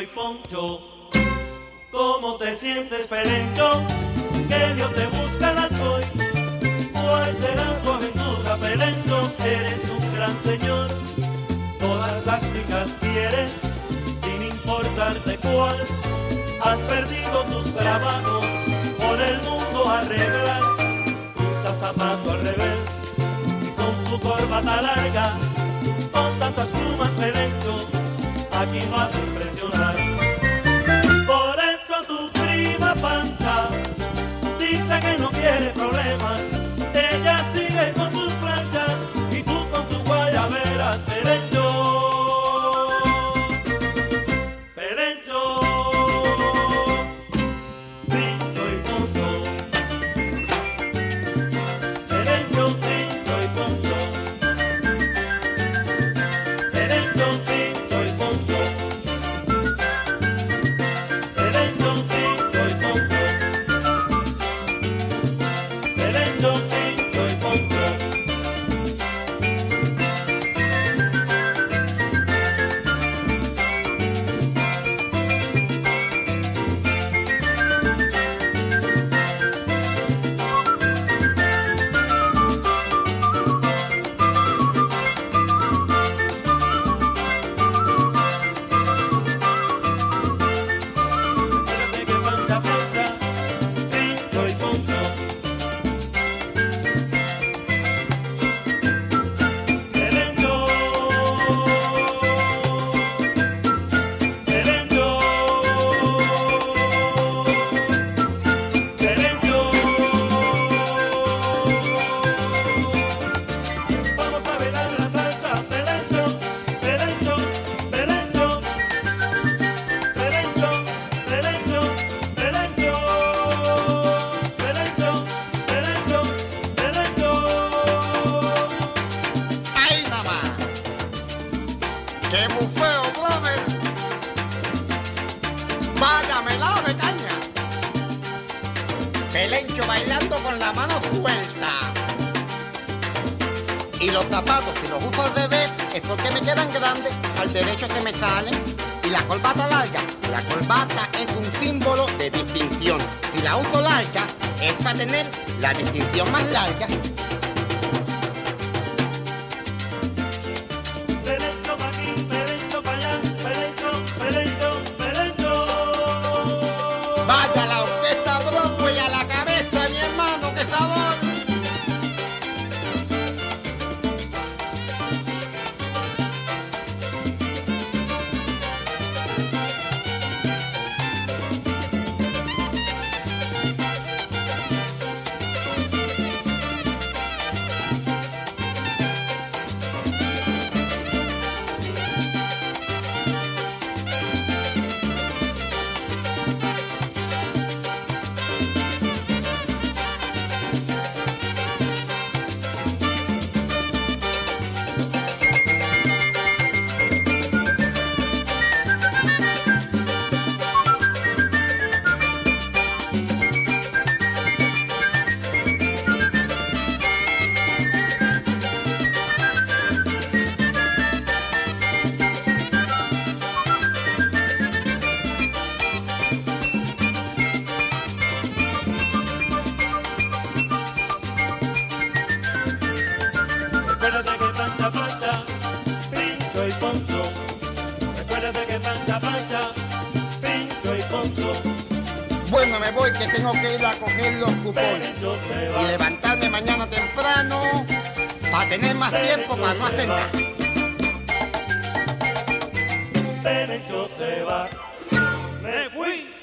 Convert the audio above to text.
y Poncho, ¿cómo te sientes, Perencho? Que Dios te busca hoy. ¿Cuál será tu aventura, Perencho? Eres un gran señor. Todas las chicas quieres, sin importarte cuál. Has perdido tus trabajos, por el mundo arreglar. Usas zapato al revés, y con tu corbata larga, con tantas ¡Qué bufeo, brother! ¡Vaya melado de caña! Pelencho bailando con la mano suelta. Y los zapatos, si los uso al revés, es porque me quedan grandes, al derecho se me salen. Y la corbata larga, la corbata es un símbolo de distinción. Si la uso larga, es para tener la distinción más larga. Recuérdate que plancha, plancha, pincho y poncho. Recuérdate que plancha, plancha, pincho y poncho. Bueno, me voy que tengo que ir a coger los cupones. Y va, levantarme mañana temprano para tener más tiempo para no hacer nada. Perencho se va. Me fui.